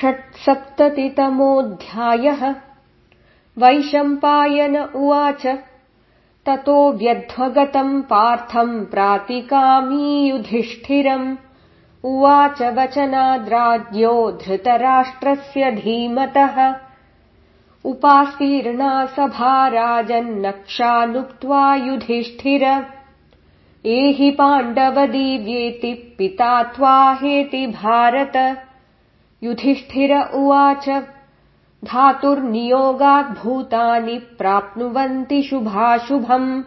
षट्सप्ततितमोऽध्यायः। वैशम्पायन उवाच ततो व्यध्वगतम् पार्थम् प्रातिकामीयुधिष्ठिरम्। उवाच वचनाद्राज्यो धृतराष्ट्रस्य धीमतः। उपासीर्णा सभा राजन्नक्षानुक्त्वा युधिष्ठिर एहि पाण्डवदीव्येति पिता त्वाहेति भारत युधिष्ठिर उवाच धातुर्नियोगाद्भूतानि प्राप्नुवन्ति शुभाशुभम्।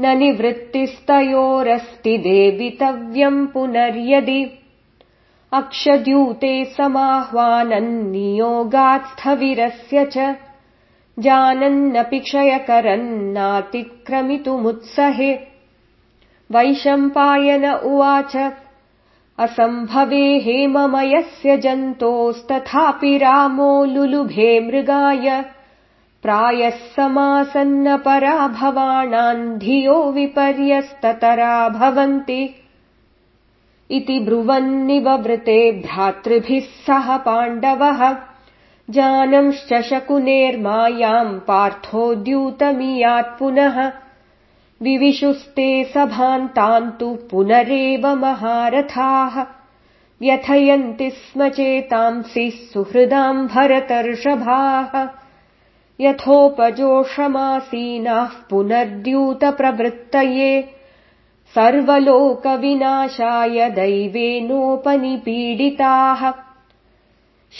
न निवृत्तिस्तयोरस्ति देवितव्यम् पुनर्यदि। अक्षद्यूते समाह्वानन् नियोगात्स्थविरस्य च। जानन्नपि क्षयकरन्नातिक्रमितुमुत्सहे वैशम्पायन उवाच असम्भवे हेममयस्य जन्तोस्तथापि रामो लुलुभे मृगाय। प्रायः समासन्न पराभवाणान् धियो विपर्यस्ततरा भवन्ति। इति ब्रुवन्निववृते भ्रातृभिः सह पाण्डवः। जानंश्च शकुनेर्मायाम् पार्थोद्यूतमियात् पुनः विविशुस्ते सभान्तान्तु पुनरेव महारथाः। व्यथयन्ति स्म चेतांसि सुहृदाम् भरतर्षभाः। यथोपजोषमासीनाः पुनर्द्यूतप्रवृत्तये। सर्वलोकविनाशाय दैवेनोपनिपीडिताः।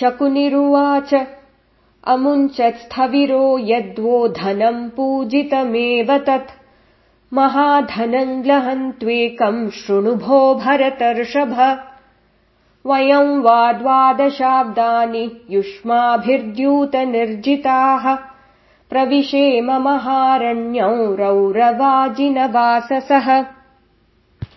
शकुनिरुवाच अमुञ्चत्स्थविरो यद्वो धनम् पूजितमेव तत् महाधनम् लहन्त्वेकम् शृणु भो भरतर्षभ। वयम् वा द्वादशाब्दानि युष्माभिर्द्यूतनिर्जिताः। प्रविशेम महारण्यौ रौरवाजिनवाससः